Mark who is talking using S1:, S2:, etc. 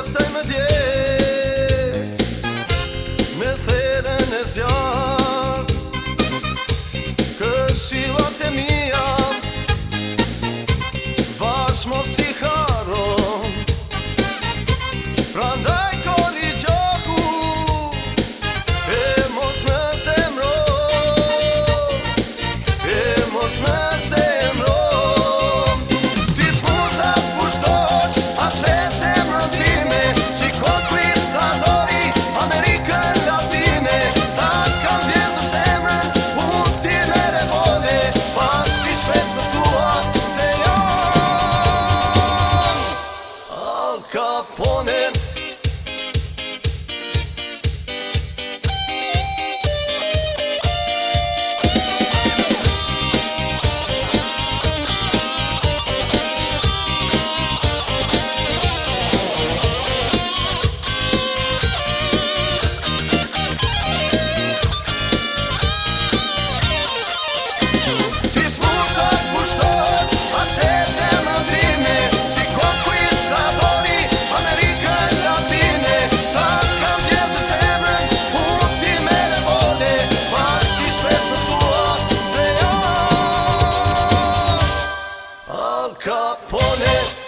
S1: pastaj më dje Me theren e zjar Këshilat e mija Vash mos i haro Pra ndaj koli gjaku E mos me zemro E mos me zemro
S2: Ti smurta pushtosh a shre Japones